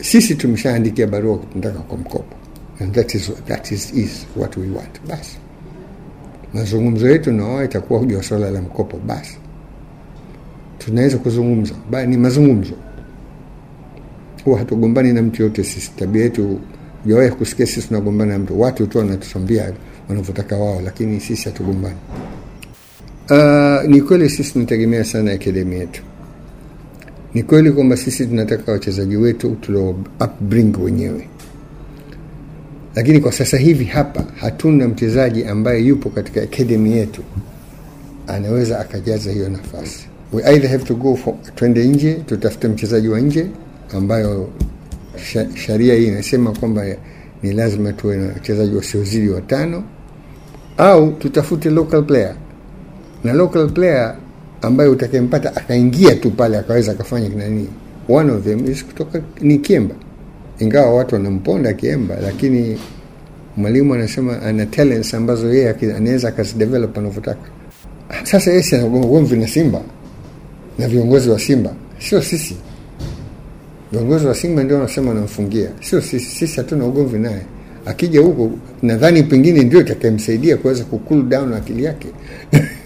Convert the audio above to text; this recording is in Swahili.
Sisi tumeshaandikia barua kutaka kwa mkopo, and that is, that is, is what we want. Basi mazungumzo yetu na wao itakuwa juu ya swala la mkopo. Basi tunaweza kuzungumza, ni mazungumzo. Huwa hatugombani na mtu yote sisi, tabia yetu hujawahi kusikia sisi tunagombana na mtu. Watu tu wanatuambia wanavyotaka wao, lakini sisi hatugombani. Uh, ni kweli sisi tunategemea sana akademi yetu. Ni kweli kwamba sisi tunataka wachezaji wetu tulio upbring wenyewe, lakini kwa sasa hivi hapa hatuna mchezaji ambaye yupo katika akademi yetu. Anaweza akajaza hiyo nafasi. We either have to go for, twende nje tutafute mchezaji wa nje ambayo sharia hii inasema kwamba ni lazima tuwe na wachezaji wasiozidi watano, au tutafute local player. Na local player ambaye utakayempata akaingia tu pale akaweza akafanya nini, one of them is kutoka ni Kiemba, ingawa watu wanamponda Kiemba, lakini mwalimu anasema ana talents ambazo yeye anaweza akazidevelop anavyotaka. Sasa yeye si ugomvi na Simba na viongozi wa Simba, sio sisi. Viongozi wa Simba ndio wanasema wanamfungia, sio sisi. Sisi hatuna ugomvi naye. Akija huko, nadhani pengine ndio itakayemsaidia kuweza ku cool down akili yake